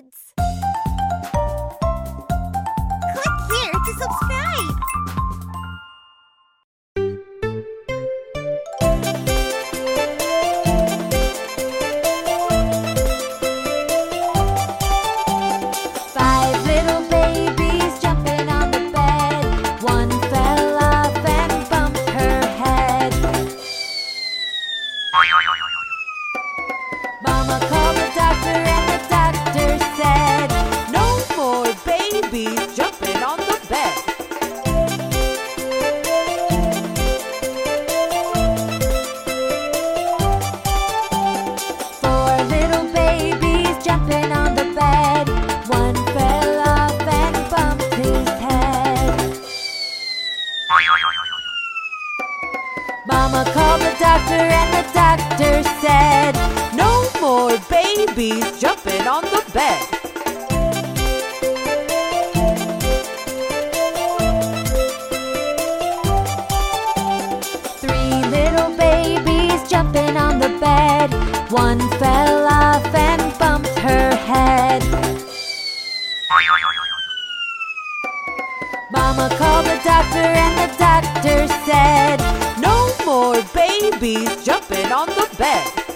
kids! Babies jumping on the bed. Four little babies jumping on the bed. One fell off and bumped his head. Mama called the doctor and the doctor said, No more babies jumping on the bed. One fell off and bumped her head. Mama called the doctor and the doctor said, No more babies jumping on the bed.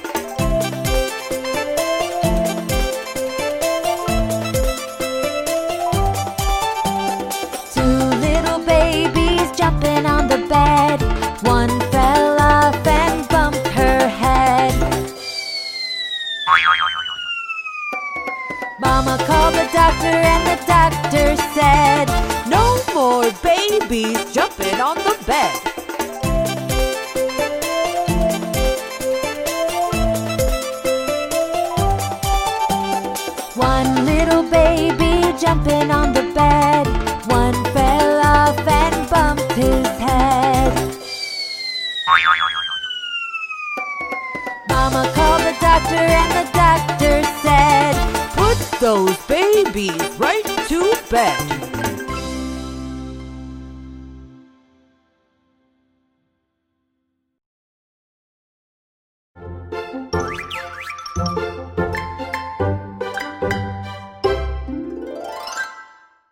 Mama called the doctor and the doctor said, No more babies jumping on the bed. One little baby jumping on the bed. One fell off and bumped his head. Mama called the doctor and the doctor babies right to bed.